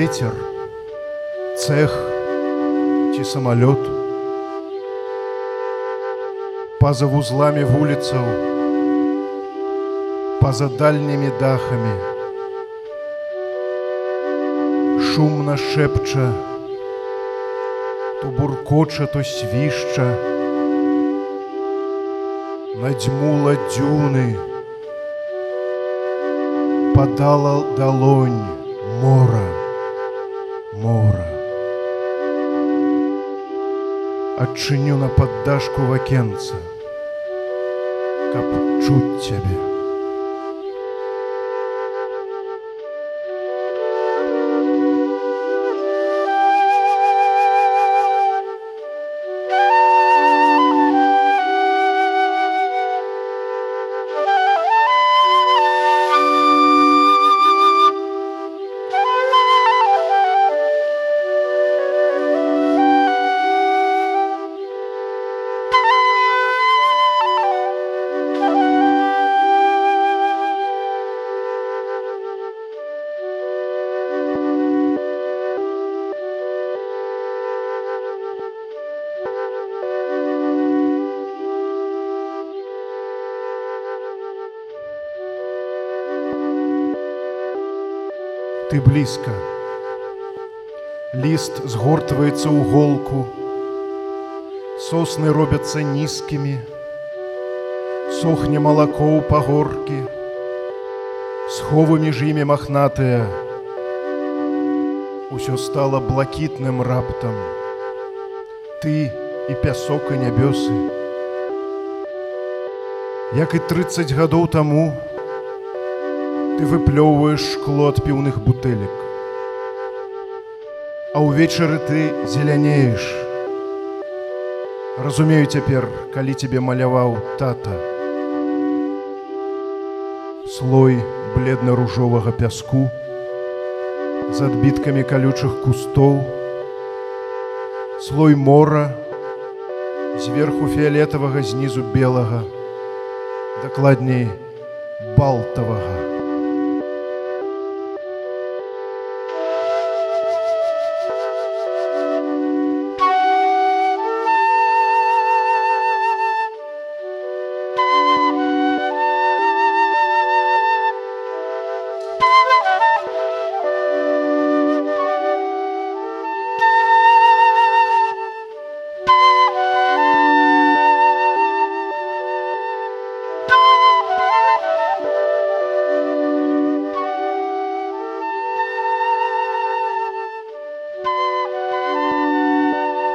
ветер, цех ці самолет. Па-за вузламі вуліцаў, па-за дальнімі дахамі. Шумна шэпча, то буркоча, то свішча. Надзьмула дзюны, падала далонь Адчыню на паддашку вакенца, каб чуць цябе. Ты блізка. Ліст згортваецца ў голку. Сосны робяцца нізкімі. Сохне малако ў пагоркі. Сховы між імі махнатыя. Усё стала блакітным раптам. Ты і пясок і нябёсы. Як і 30 гадоў таму, ты выплёўваеш шкло ад піўных бутэлек. А ўвечары ты зелянееш. Разумею цяпер, калі цябе маляваў тата. Слой бледна-ружовага пяску з адбіткамі калючых кустоў, слой мора, зверху фіолетавага знізу белага, дакладней балтавага.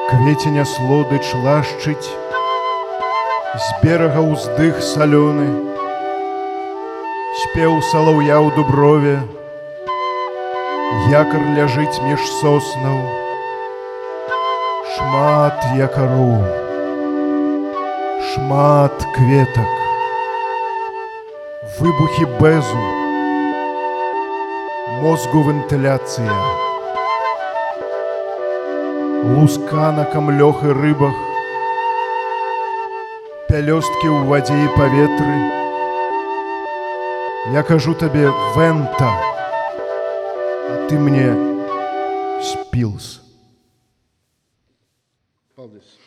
Кветеня слодыч лашчыць, з берага ўздых салёны, спеў салаўя ў дуброве, якар ляжыць між соснаў, шмат якару, шмат кветак, выбухі бэзу, мозгу вентыляцыя. Луска на камлёх і рыбах, пялёсткі ў вадзе і паветры. Я кажу табе вента, а ты мне спілс. Paldies.